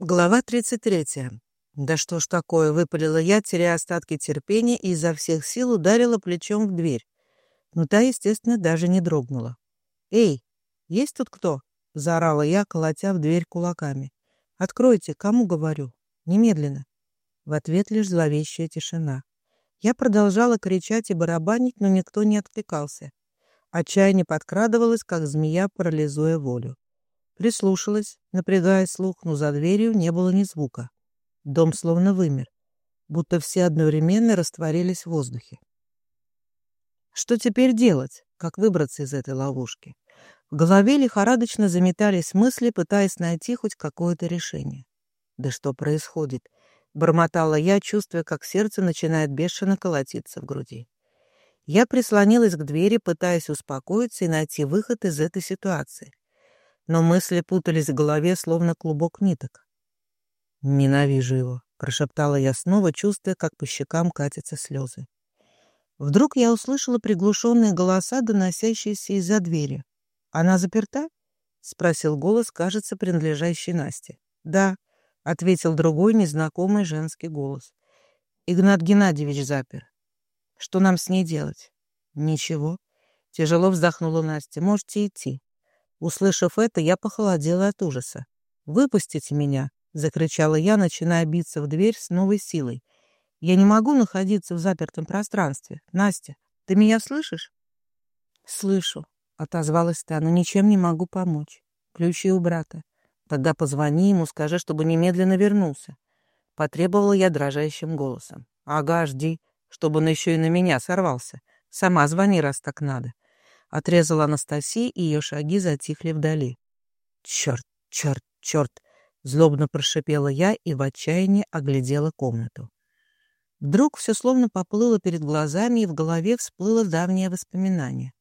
Глава 33. Да что ж такое, выпалила я, теряя остатки терпения и изо всех сил ударила плечом в дверь. Но та, естественно, даже не дрогнула. «Эй, есть тут кто?» — заорала я, колотя в дверь кулаками. «Откройте, кому говорю? Немедленно». В ответ лишь зловещая тишина. Я продолжала кричать и барабанить, но никто не откликался. Отчаяние подкрадывалось, как змея, парализуя волю. Прислушалась, напрягая слух, но за дверью не было ни звука. Дом словно вымер, будто все одновременно растворились в воздухе. Что теперь делать? Как выбраться из этой ловушки? В голове лихорадочно заметались мысли, пытаясь найти хоть какое-то решение. «Да что происходит?» — бормотала я, чувствуя, как сердце начинает бешено колотиться в груди. Я прислонилась к двери, пытаясь успокоиться и найти выход из этой ситуации но мысли путались в голове, словно клубок ниток. «Ненавижу его», — прошептала я снова, чувствуя, как по щекам катятся слезы. Вдруг я услышала приглушенные голоса, доносящиеся из-за двери. «Она заперта?» — спросил голос, кажется, принадлежащий Насте. «Да», — ответил другой незнакомый женский голос. «Игнат Геннадьевич запер. Что нам с ней делать?» «Ничего». Тяжело вздохнула Настя. «Можете идти». Услышав это, я похолодела от ужаса. «Выпустите меня!» — закричала я, начиная биться в дверь с новой силой. «Я не могу находиться в запертом пространстве. Настя, ты меня слышишь?» «Слышу», — отозвалась та, — «но ничем не могу помочь. Ключи у брата. Тогда позвони ему, скажи, чтобы немедленно вернулся». Потребовала я дрожащим голосом. «Ага, жди, чтобы он еще и на меня сорвался. Сама звони, раз так надо». Отрезала Анастасия, и ее шаги затихли вдали. «Черт, черт, черт!» — злобно прошипела я и в отчаянии оглядела комнату. Вдруг все словно поплыло перед глазами, и в голове всплыло давнее воспоминание.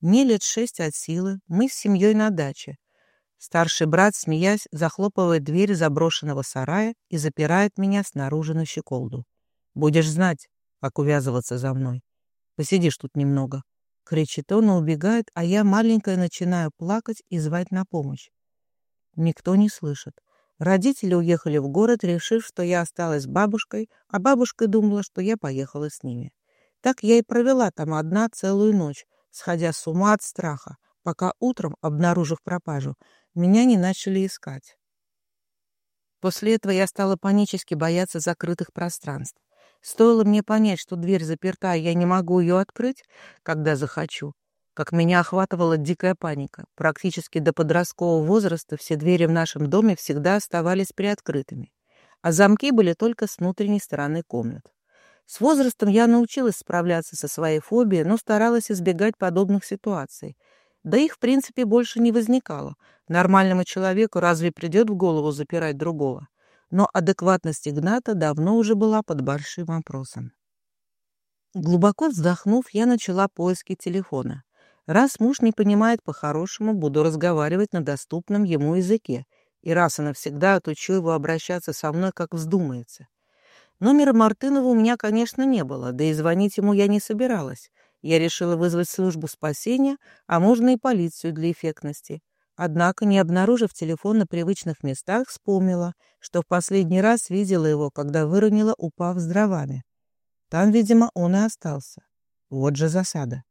Мне лет шесть от силы, мы с семьей на даче. Старший брат, смеясь, захлопывает дверь заброшенного сарая и запирает меня снаружи на щеколду. «Будешь знать, как увязываться за мной. Посидишь тут немного. Кричит он убегает, а я маленькая начинаю плакать и звать на помощь. Никто не слышит. Родители уехали в город, решив, что я осталась с бабушкой, а бабушка думала, что я поехала с ними. Так я и провела там одна целую ночь, сходя с ума от страха, пока утром, обнаружив пропажу, меня не начали искать. После этого я стала панически бояться закрытых пространств. Стоило мне понять, что дверь заперта, и я не могу ее открыть, когда захочу, как меня охватывала дикая паника. Практически до подросткового возраста все двери в нашем доме всегда оставались приоткрытыми, а замки были только с внутренней стороны комнат. С возрастом я научилась справляться со своей фобией, но старалась избегать подобных ситуаций. Да их, в принципе, больше не возникало. Нормальному человеку разве придет в голову запирать другого? Но адекватность Игната давно уже была под большим вопросом. Глубоко вздохнув, я начала поиски телефона. Раз муж не понимает по-хорошему, буду разговаривать на доступном ему языке, и раз и навсегда отучу его обращаться со мной, как вздумается. Номера Мартынова у меня, конечно, не было, да и звонить ему я не собиралась. Я решила вызвать службу спасения, а можно и полицию для эффектности. Однако, не обнаружив телефон на привычных местах, вспомнила, что в последний раз видела его, когда выронила, упав с дровами. Там, видимо, он и остался. Вот же засада.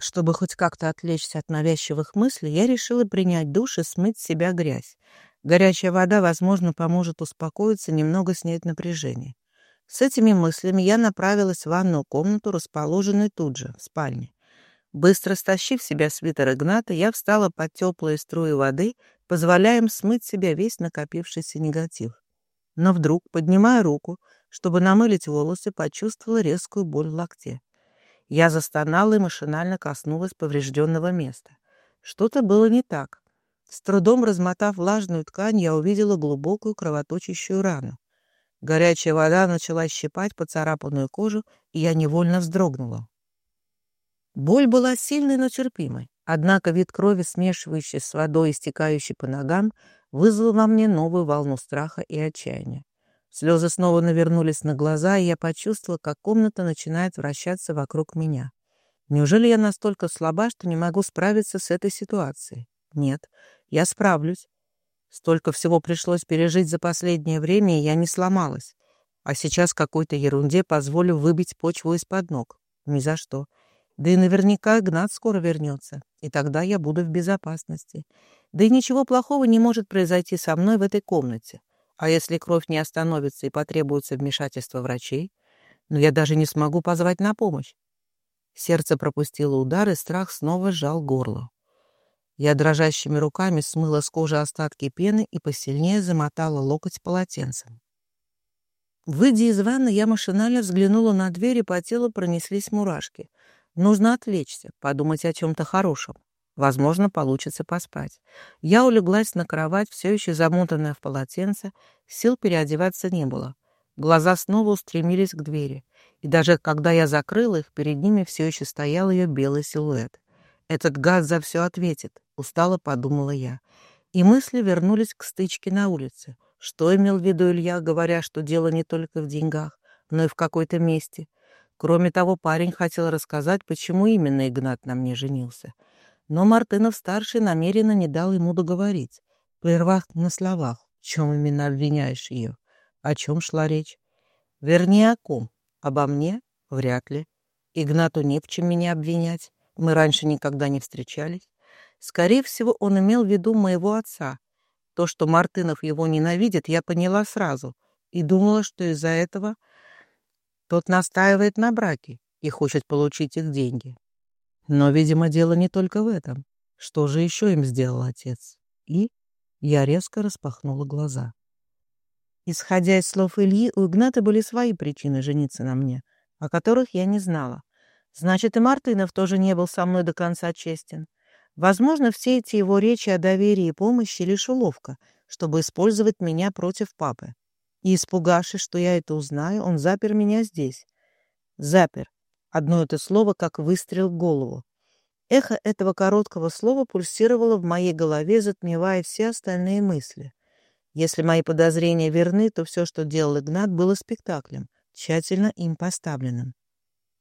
Чтобы хоть как-то отвлечься от навязчивых мыслей, я решила принять душ и смыть с себя грязь. Горячая вода, возможно, поможет успокоиться, немного снять напряжение. С этими мыслями я направилась в ванную комнату, расположенную тут же, в спальне. Быстро стащив себя свитер Игната, я встала под теплые струи воды, позволяя им смыть себя весь накопившийся негатив. Но вдруг, поднимая руку, чтобы намылить волосы, почувствовала резкую боль в локте. Я застонала и машинально коснулась поврежденного места. Что-то было не так. С трудом размотав влажную ткань, я увидела глубокую кровоточащую рану. Горячая вода начала щипать поцарапанную кожу, и я невольно вздрогнула. Боль была сильной, но терпимой. Однако вид крови, смешивающей с водой и стекающей по ногам, вызвал во мне новую волну страха и отчаяния. Слезы снова навернулись на глаза, и я почувствовала, как комната начинает вращаться вокруг меня. Неужели я настолько слаба, что не могу справиться с этой ситуацией? Нет, я справлюсь. Столько всего пришлось пережить за последнее время, и я не сломалась. А сейчас какой-то ерунде позволю выбить почву из-под ног. Ни за что. Да и наверняка Игнат скоро вернется, и тогда я буду в безопасности. Да и ничего плохого не может произойти со мной в этой комнате. А если кровь не остановится и потребуется вмешательство врачей, ну я даже не смогу позвать на помощь. Сердце пропустило удар, и страх снова сжал горло. Я дрожащими руками смыла с кожи остатки пены и посильнее замотала локоть полотенцем. Выйдя из ванны, я машинально взглянула на дверь, и по телу пронеслись мурашки. Нужно отвлечься, подумать о чем-то хорошем. Возможно, получится поспать. Я улеглась на кровать, все еще замотанная в полотенце, сил переодеваться не было. Глаза снова устремились к двери, и даже когда я закрыла их, перед ними все еще стоял ее белый силуэт. Этот гад за все ответит. Устало подумала я. И мысли вернулись к стычке на улице. Что имел в виду Илья, говоря, что дело не только в деньгах, но и в какой-то месте? Кроме того, парень хотел рассказать, почему именно Игнат на мне женился. Но Мартынов-старший намеренно не дал ему договорить, прервав на словах, в чем именно обвиняешь ее. О чем шла речь? Вернее, о ком? Обо мне? Вряд ли. Игнату не в чем меня обвинять. Мы раньше никогда не встречались. Скорее всего, он имел в виду моего отца. То, что Мартынов его ненавидит, я поняла сразу и думала, что из-за этого тот настаивает на браке и хочет получить их деньги. Но, видимо, дело не только в этом. Что же еще им сделал отец? И я резко распахнула глаза. Исходя из слов Ильи, у Игната были свои причины жениться на мне, о которых я не знала. Значит, и Мартынов тоже не был со мной до конца честен. Возможно, все эти его речи о доверии и помощи лишь уловка, чтобы использовать меня против папы. И, испугавшись, что я это узнаю, он запер меня здесь. Запер. Одно это слово, как выстрел в голову. Эхо этого короткого слова пульсировало в моей голове, затмевая все остальные мысли. Если мои подозрения верны, то все, что делал Игнат, было спектаклем, тщательно им поставленным.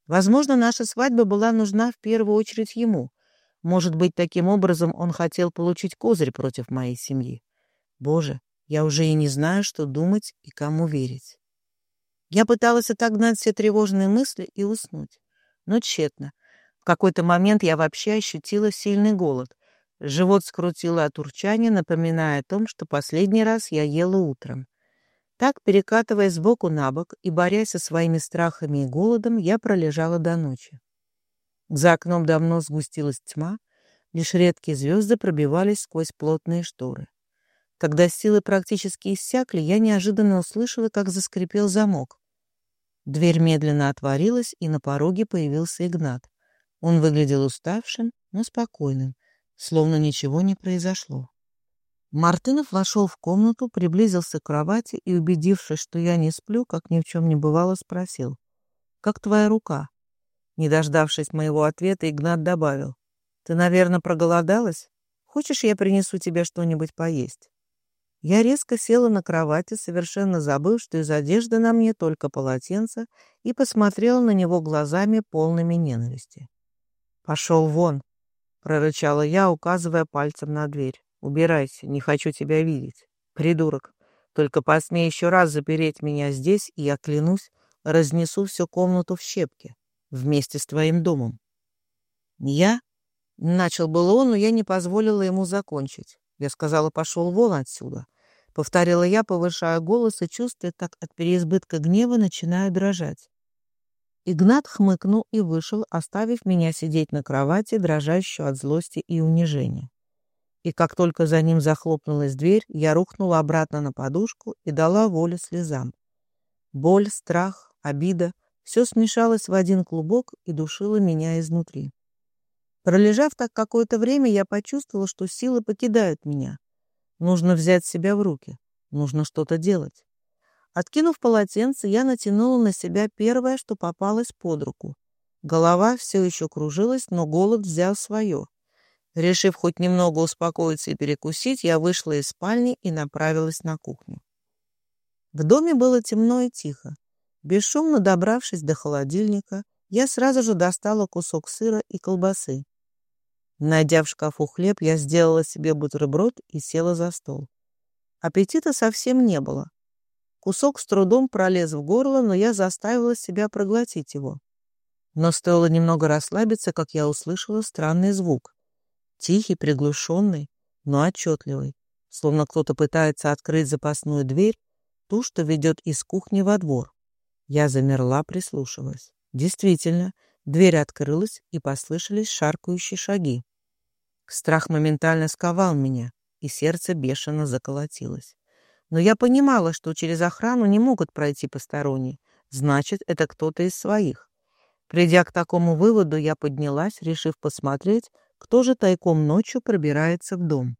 Возможно, наша свадьба была нужна в первую очередь ему, может быть, таким образом он хотел получить козырь против моей семьи. Боже, я уже и не знаю, что думать и кому верить. Я пыталась отогнать все тревожные мысли и уснуть, но тщетно. В какой-то момент я вообще ощутила сильный голод. Живот скрутило от урчания, напоминая о том, что последний раз я ела утром. Так, перекатываясь сбоку на бок и борясь со своими страхами и голодом, я пролежала до ночи. За окном давно сгустилась тьма, лишь редкие звезды пробивались сквозь плотные шторы. Когда силы практически иссякли, я неожиданно услышала, как заскрипел замок. Дверь медленно отворилась, и на пороге появился Игнат. Он выглядел уставшим, но спокойным, словно ничего не произошло. Мартынов вошел в комнату, приблизился к кровати и, убедившись, что я не сплю, как ни в чем не бывало, спросил. «Как твоя рука?» Не дождавшись моего ответа, Игнат добавил. «Ты, наверное, проголодалась? Хочешь, я принесу тебе что-нибудь поесть?» Я резко села на кровати, совершенно забыв, что из одежды на мне только полотенце, и посмотрела на него глазами, полными ненависти. «Пошел вон!» — прорычала я, указывая пальцем на дверь. «Убирайся, не хочу тебя видеть. Придурок, только посмей еще раз запереть меня здесь, и я, клянусь, разнесу всю комнату в щепки вместе с твоим домом. Я? Начал было он, но я не позволила ему закончить. Я сказала, пошел вон отсюда. Повторила я, повышая голос и чувствуя, так от переизбытка гнева начинаю дрожать. Игнат хмыкнул и вышел, оставив меня сидеть на кровати, дрожащую от злости и унижения. И как только за ним захлопнулась дверь, я рухнула обратно на подушку и дала волю слезам. Боль, страх, обида — все смешалось в один клубок и душило меня изнутри. Пролежав так какое-то время, я почувствовала, что силы покидают меня. Нужно взять себя в руки. Нужно что-то делать. Откинув полотенце, я натянула на себя первое, что попалось под руку. Голова все еще кружилась, но голод взял свое. Решив хоть немного успокоиться и перекусить, я вышла из спальни и направилась на кухню. В доме было темно и тихо. Бесшумно добравшись до холодильника, я сразу же достала кусок сыра и колбасы. Найдя в шкафу хлеб, я сделала себе бутерброд и села за стол. Аппетита совсем не было. Кусок с трудом пролез в горло, но я заставила себя проглотить его. Но стоило немного расслабиться, как я услышала странный звук. Тихий, приглушенный, но отчетливый, словно кто-то пытается открыть запасную дверь, ту, что ведет из кухни во двор. Я замерла, прислушиваясь. Действительно, дверь открылась, и послышались шаркающие шаги. Страх моментально сковал меня, и сердце бешено заколотилось. Но я понимала, что через охрану не могут пройти посторонние. Значит, это кто-то из своих. Придя к такому выводу, я поднялась, решив посмотреть, кто же тайком ночью пробирается в дом.